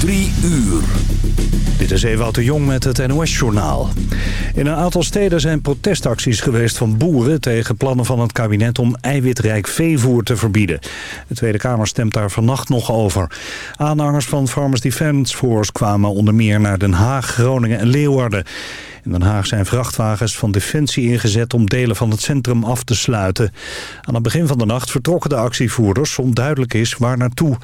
Drie uur. Dit is Ewout de Jong met het NOS-journaal. In een aantal steden zijn protestacties geweest van boeren... tegen plannen van het kabinet om eiwitrijk veevoer te verbieden. De Tweede Kamer stemt daar vannacht nog over. Aanhangers van Farmers Defence Force kwamen onder meer naar Den Haag, Groningen en Leeuwarden. In Den Haag zijn vrachtwagens van Defensie ingezet om delen van het centrum af te sluiten. Aan het begin van de nacht vertrokken de actievoerders, onduidelijk is waar naartoe.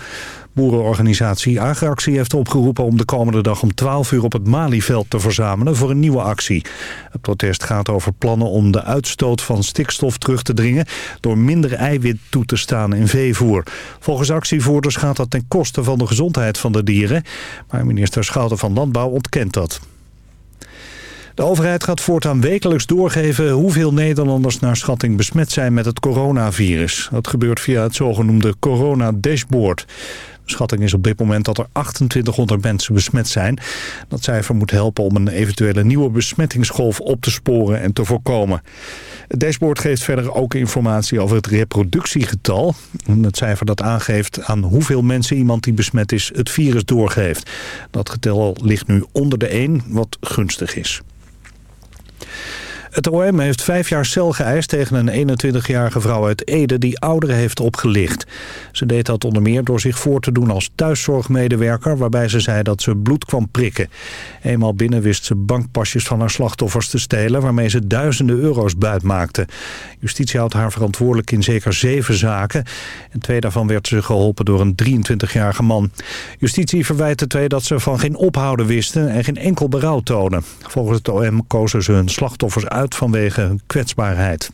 Boerenorganisatie Agractie heeft opgeroepen om de komende dag om 12 uur op het Malieveld te verzamelen voor een nieuwe actie. Het protest gaat over plannen om de uitstoot van stikstof terug te dringen door minder eiwit toe te staan in veevoer. Volgens actievoerders gaat dat ten koste van de gezondheid van de dieren, maar minister Schouten van Landbouw ontkent dat. De overheid gaat voortaan wekelijks doorgeven hoeveel Nederlanders naar schatting besmet zijn met het coronavirus. Dat gebeurt via het zogenoemde corona-dashboard. Schatting is op dit moment dat er 2800 mensen besmet zijn. Dat cijfer moet helpen om een eventuele nieuwe besmettingsgolf op te sporen en te voorkomen. Het dashboard geeft verder ook informatie over het reproductiegetal. Het cijfer dat aangeeft aan hoeveel mensen iemand die besmet is het virus doorgeeft. Dat getal ligt nu onder de 1, wat gunstig is. Het OM heeft vijf jaar cel geëist tegen een 21-jarige vrouw uit Ede die ouderen heeft opgelicht. Ze deed dat onder meer door zich voor te doen als thuiszorgmedewerker waarbij ze zei dat ze bloed kwam prikken. Eenmaal binnen wist ze bankpasjes van haar slachtoffers te stelen waarmee ze duizenden euro's buitmaakte. Justitie houdt haar verantwoordelijk in zeker zeven zaken. En twee daarvan werd ze geholpen door een 23-jarige man. Justitie verwijt de twee dat ze van geen ophouden wisten en geen enkel berouw tonen. Volgens het OM kozen ze hun slachtoffers uit vanwege kwetsbaarheid.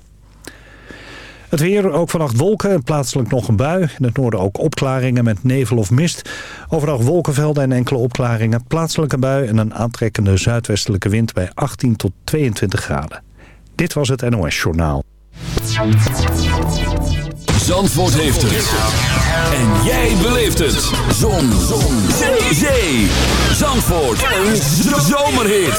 Het weer, ook vannacht wolken en plaatselijk nog een bui. In het noorden ook opklaringen met nevel of mist. Overdag wolkenvelden en enkele opklaringen. Plaatselijke bui en een aantrekkende zuidwestelijke wind bij 18 tot 22 graden. Dit was het NOS Journaal. Zandvoort heeft het. En jij beleeft het. Zon. Zon. Zee. Zee. Zandvoort. Een zomerhit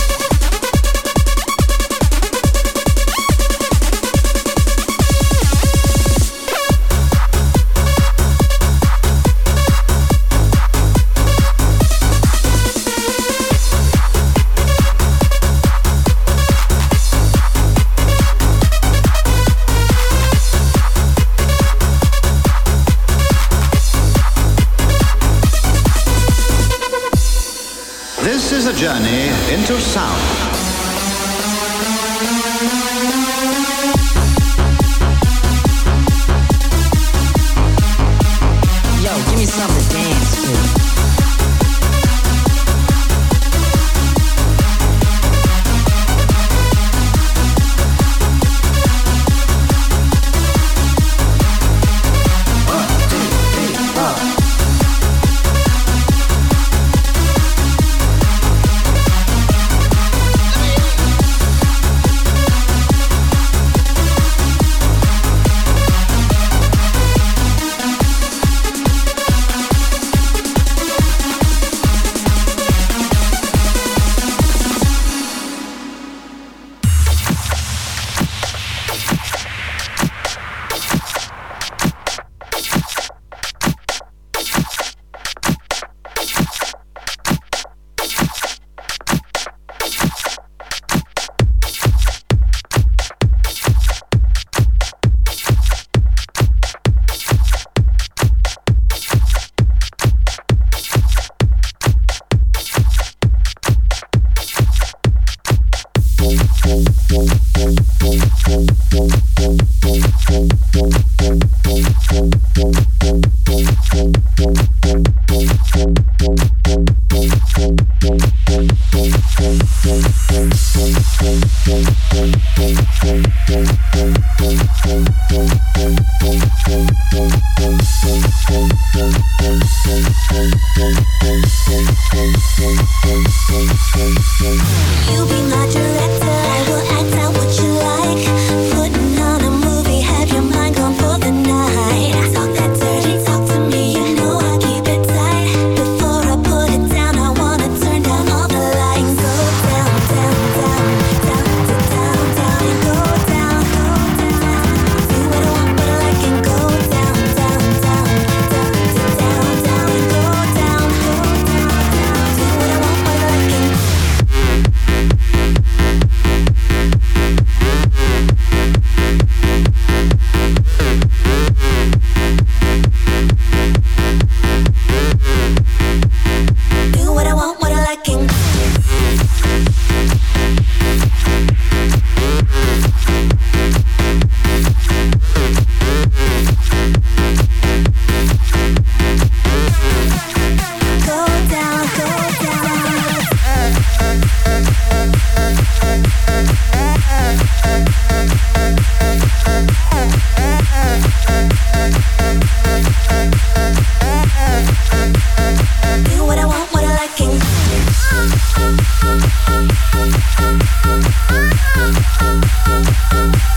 journey into sound.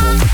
Oh,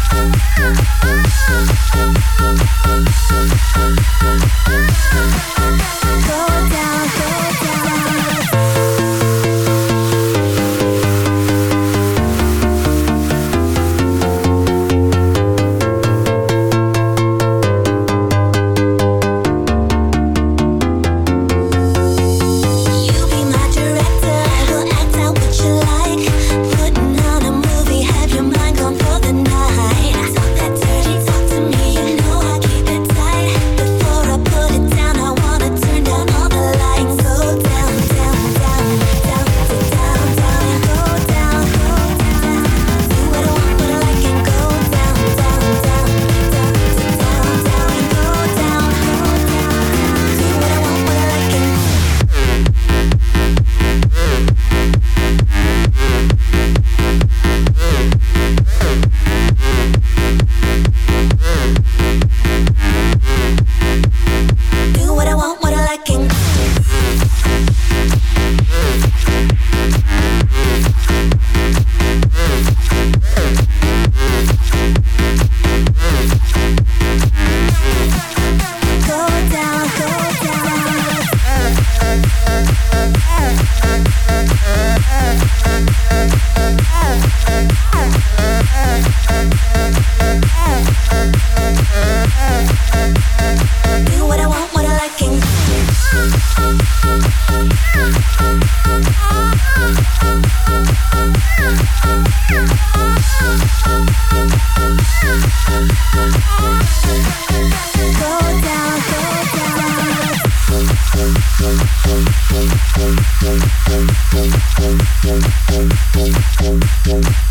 Thank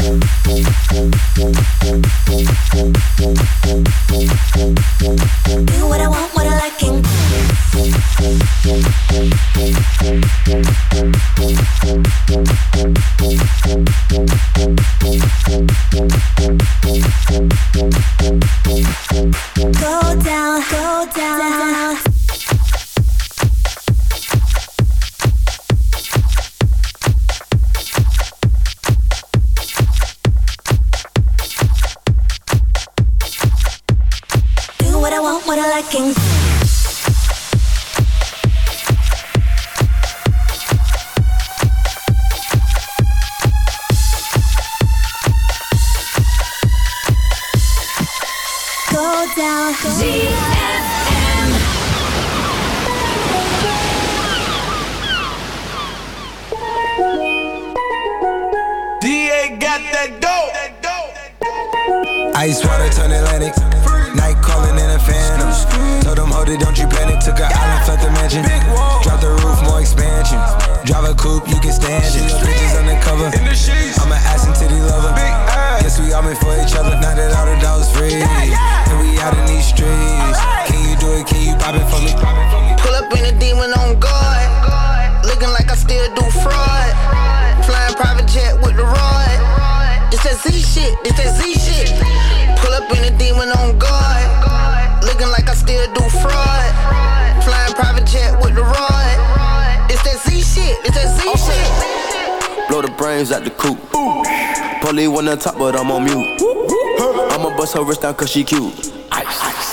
bust her wrist down cause she cute.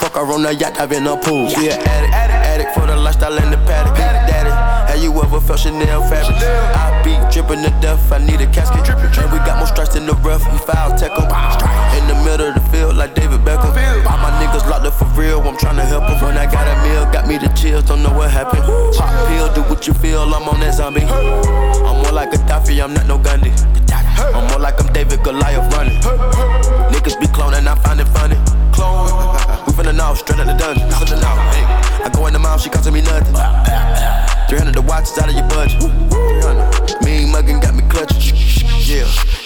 Fuck her on the yacht, I've in a pool. She an addict, addict for the lifestyle and the paddock. Have you ever felt Chanel fabric? I be dripping to death, I need a casket. And we got more strikes in the rough, we foul tech 'em. In the middle of the field, like David Beckham. All my niggas locked up for real, I'm tryna help 'em. When I got a meal, got me the chills, don't know what happened. Pop pill, do what you feel, I'm on that zombie. I'm more like a Gaddafi, I'm not no Gandhi. I'm more like I'm David Goliath running. Niggas be cloning, I find it funny. Clone. We finna know, straight out the dungeon. I go in the mouth, she costing me nothing. 300 the watch is out of your budget. 300. Mean muggin' got me clutching. Yeah.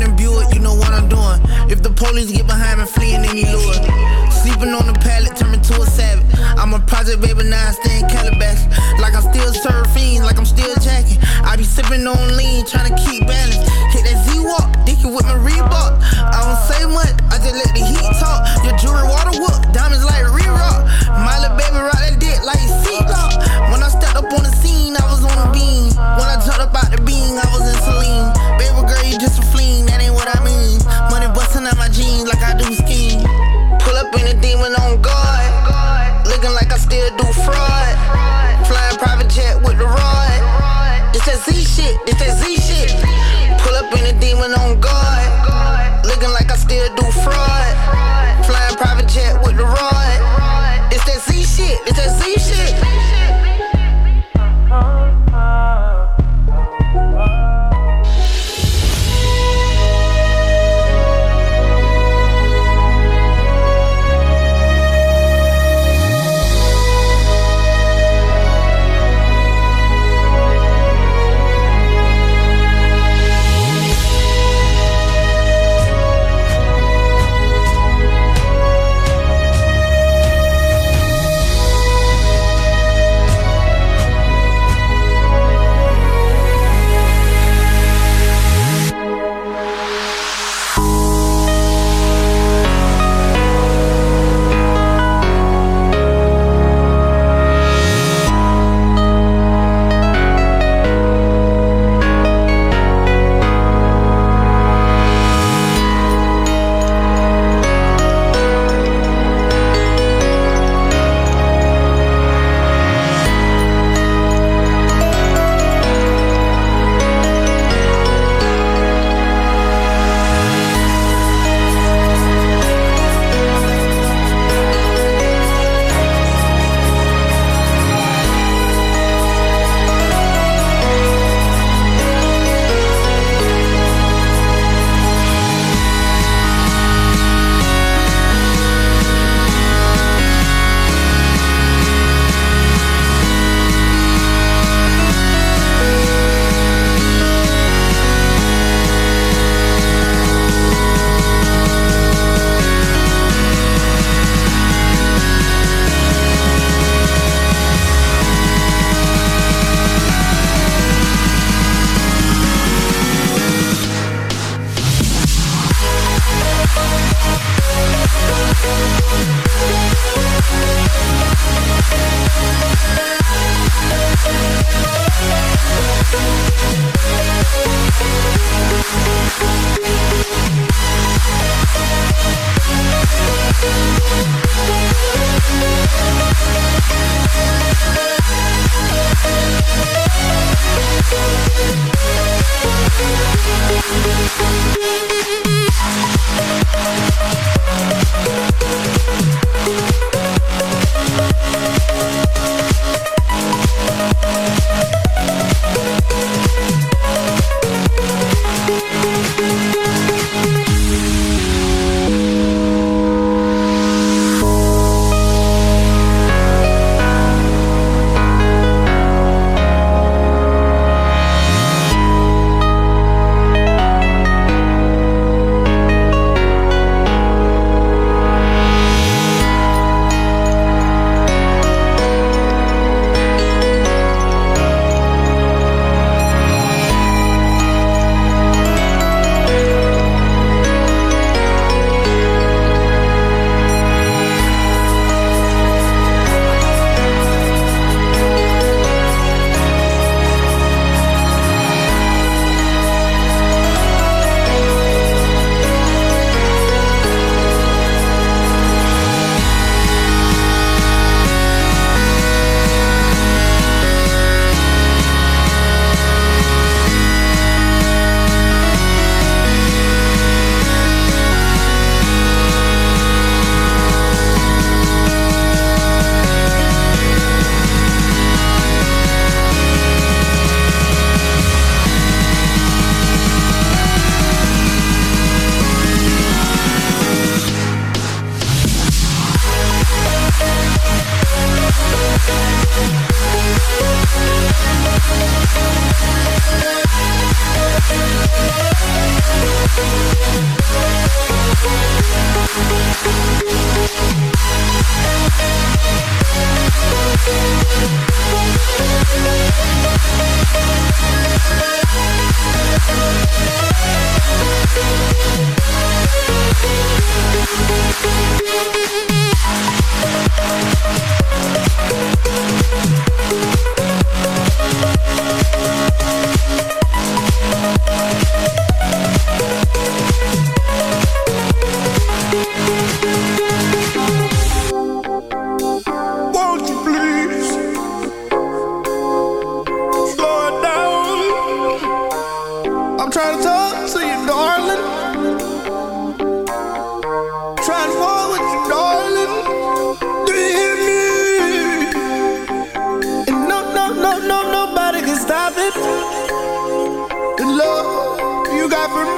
know what I'm doing. If the police get behind me, fleeing any lure. Sleeping on the pallet, turn me to a savage. I'm a project baby, now I stay in Calabash. Like I'm still fiends, like I'm still jacking. I be sipping on lean, trying to keep balance.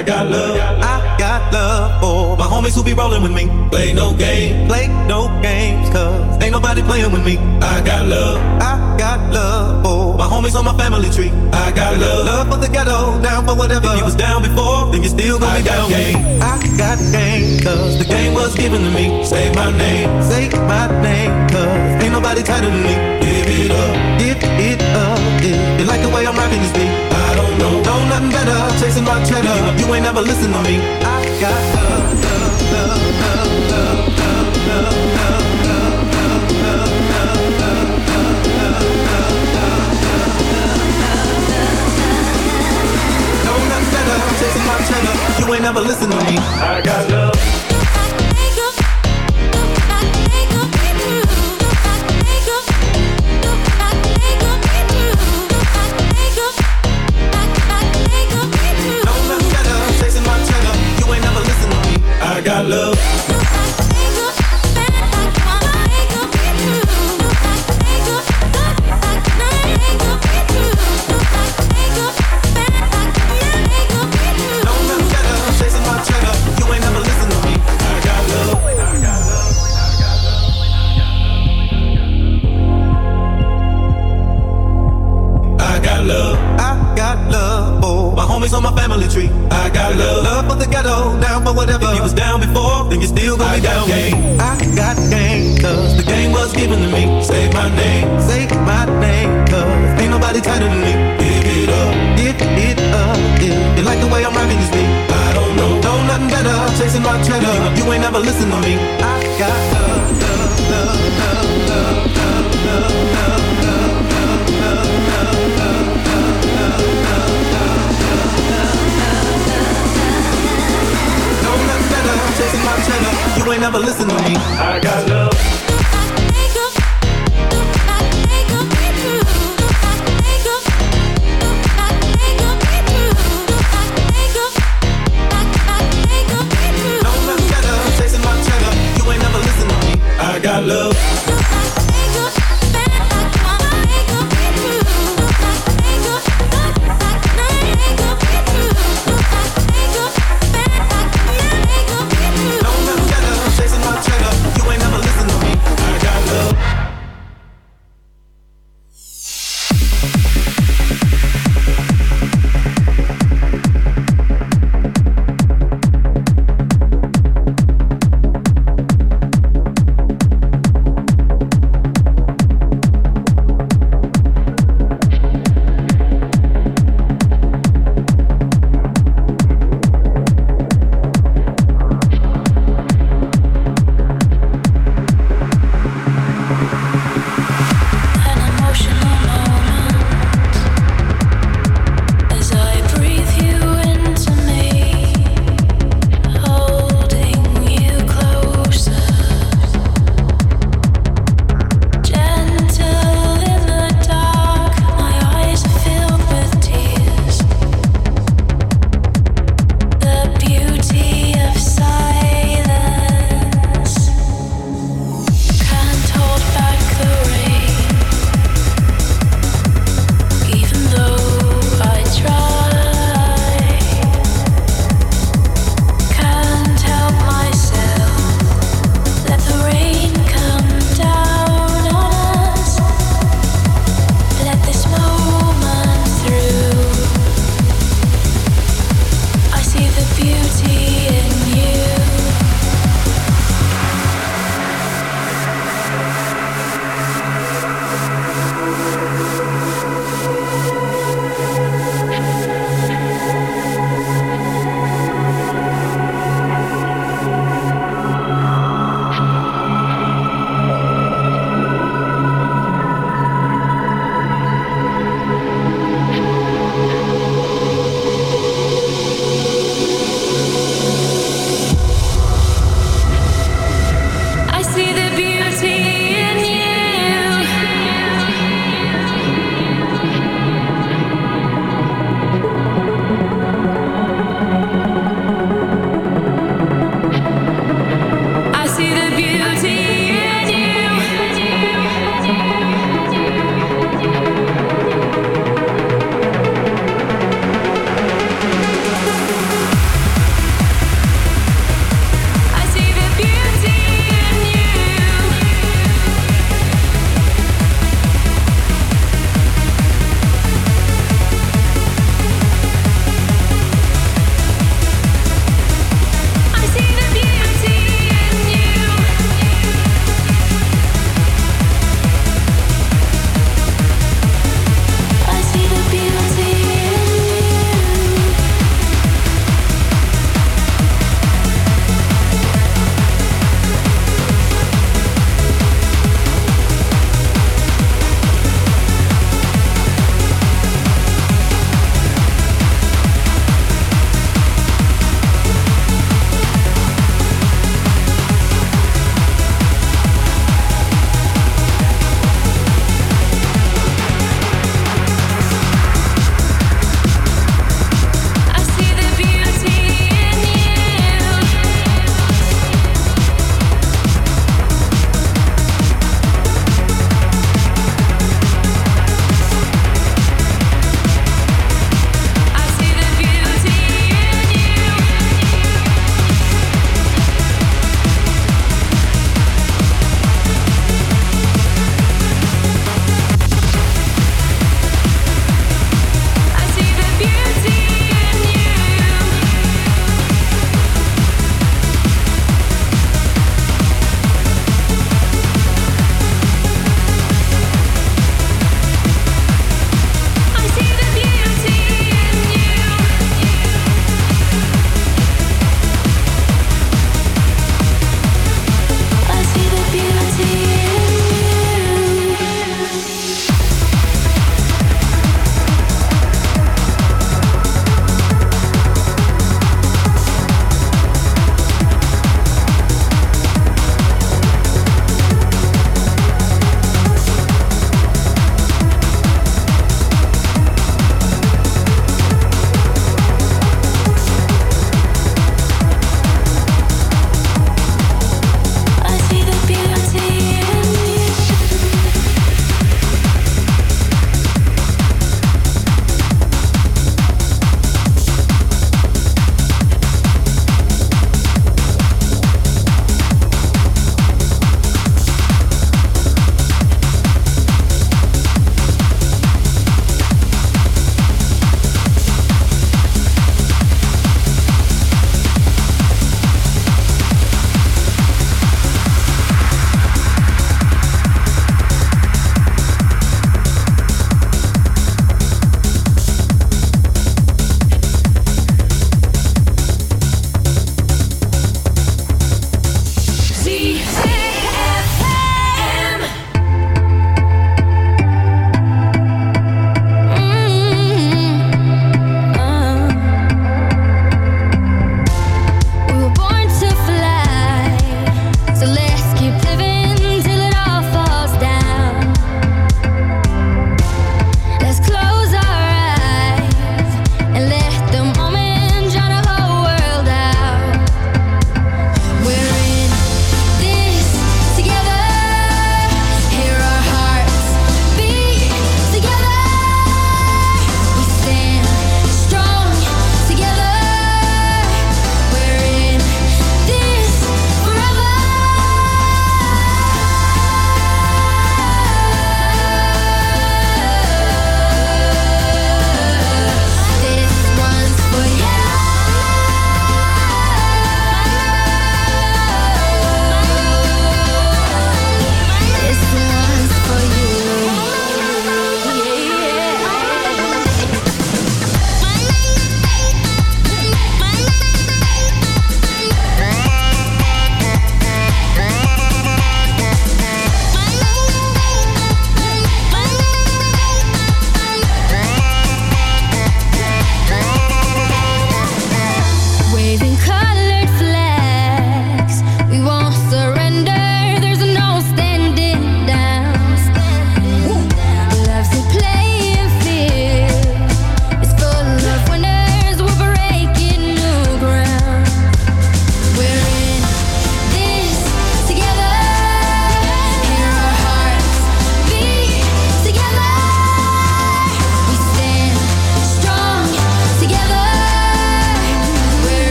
I got love, I got love for my homies who be rolling with me. Play no game, play no games, cause ain't nobody playing with me. I got love, I got love for my homies on my family tree. I got love, love for the ghetto, down for whatever. If you was down before, then you still gonna be down. Game. I got game, cause the game was given to me. Say my name, say my name, cause ain't nobody tighter than me. Give it up, give it up. If you like the way I'm rocking this beat, nothing better. Chasing my cheddar, you ain't never listen to me. I got love, love, love, love, love, love, love, love, love, love, love, love, love, Know nothing better. Chasing my cheddar, you ain't never listen to me. I got love. Love. You ain't never listen to me. I got love, love, love, love, love, love, love, love, love, love, love, love. Nothing better, chasing my cheddar. You ain't never listen to me. I got love. Love.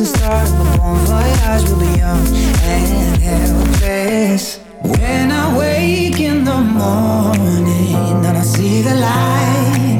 the start of a bon voyage, we'll be young and helpless. When I wake in the morning and I see the light.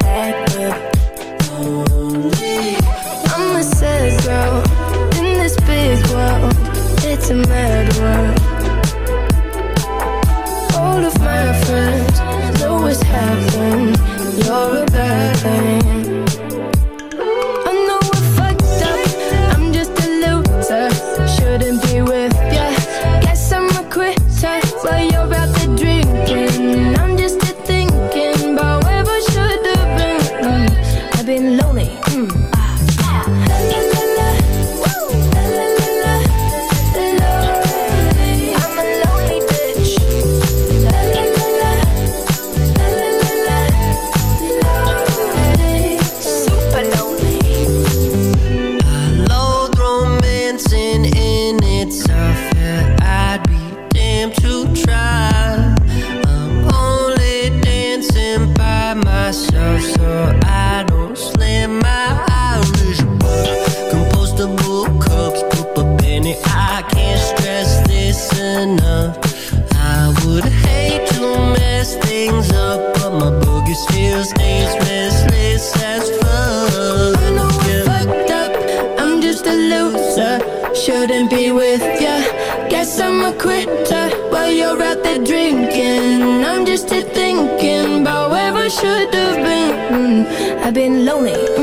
I've been lonely.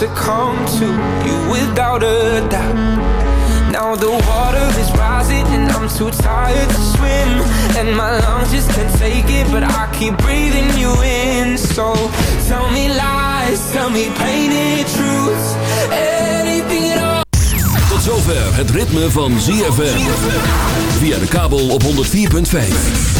succumb to you without a doubt. Now the water is rising and I'm too tired to swim. And my lungs just can't take it, but I keep breathing you in. So tell me lies, tell me painted truths, anything at all. Tot zover het ritme van ZFM. Via de kabel op 104.5.